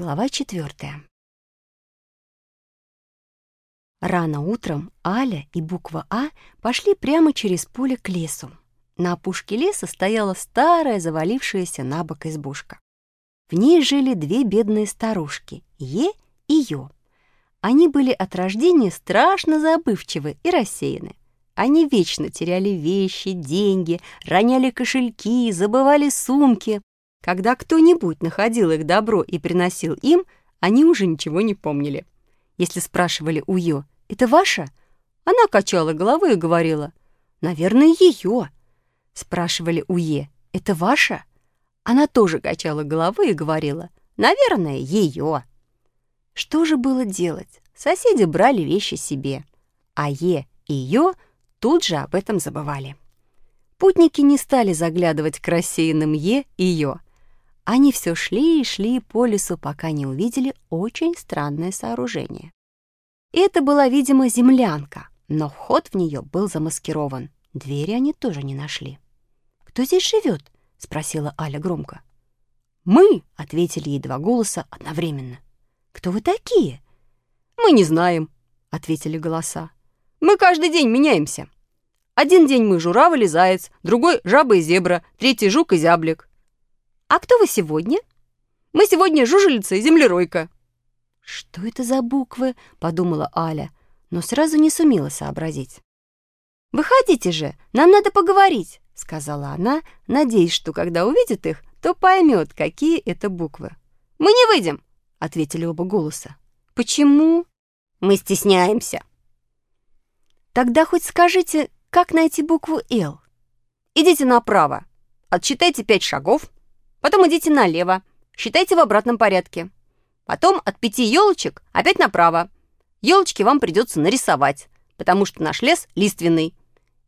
Глава четвертая. Рано утром Аля и буква А пошли прямо через поле к лесу. На опушке леса стояла старая, завалившаяся на бок избушка. В ней жили две бедные старушки — Е и Ё. Они были от рождения страшно забывчивы и рассеяны. Они вечно теряли вещи, деньги, роняли кошельки, забывали сумки. Когда кто-нибудь находил их добро и приносил им, они уже ничего не помнили. Если спрашивали у Ё, «Это ваша?» Она качала головой и говорила, «Наверное, ее». Спрашивали у Е, «Это ваша?» Она тоже качала головой и говорила, «Наверное, ее». Что же было делать? Соседи брали вещи себе, а Е и Ё тут же об этом забывали. Путники не стали заглядывать к рассеянным Е и Ё. Они все шли и шли по лесу, пока не увидели очень странное сооружение. Это была, видимо, землянка, но вход в нее был замаскирован. Двери они тоже не нашли. «Кто здесь живет?» — спросила Аля громко. «Мы!» — ответили ей два голоса одновременно. «Кто вы такие?» «Мы не знаем», — ответили голоса. «Мы каждый день меняемся. Один день мы журавль и заяц, другой — жаба и зебра, третий — жук и зяблик. «А кто вы сегодня?» «Мы сегодня жужелица и землеройка». «Что это за буквы?» — подумала Аля, но сразу не сумела сообразить. «Выходите же, нам надо поговорить», — сказала она, надеясь, что когда увидит их, то поймет, какие это буквы. «Мы не выйдем», — ответили оба голоса. «Почему?» «Мы стесняемся». «Тогда хоть скажите, как найти букву «Л»?» «Идите направо, отсчитайте пять шагов, Потом идите налево. Считайте в обратном порядке. Потом от пяти елочек опять направо. Елочки вам придется нарисовать, потому что наш лес лиственный.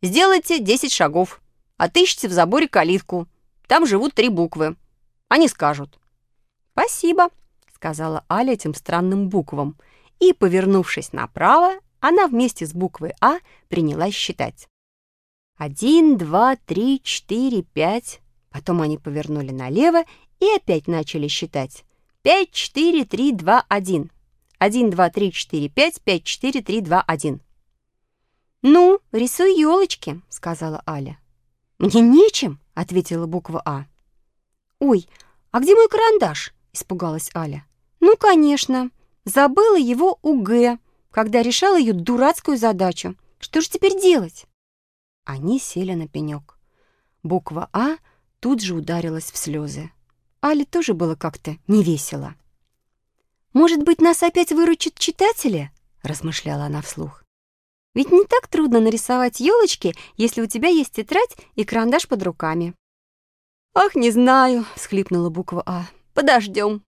Сделайте 10 шагов. Отыщите в заборе калитку. Там живут три буквы. Они скажут. «Спасибо», — сказала Аля этим странным буквам. И, повернувшись направо, она вместе с буквой «А» принялась считать. «Один, два, три, четыре, пять, Потом они повернули налево и опять начали считать. «Пять, четыре, три, два, один». «Один, два, три, четыре, пять, пять, четыре, три, два, один». «Ну, рисуй елочки», — сказала Аля. «Мне нечем», — ответила буква А. «Ой, а где мой карандаш?» — испугалась Аля. «Ну, конечно. Забыла его у Г, когда решала ее дурацкую задачу. Что же теперь делать?» Они сели на пенек. Буква А — тут же ударилась в слезы. Али тоже было как-то невесело. «Может быть, нас опять выручат читатели?» — размышляла она вслух. «Ведь не так трудно нарисовать елочки, если у тебя есть тетрадь и карандаш под руками». «Ах, не знаю», — всхлипнула буква А. «Подождем».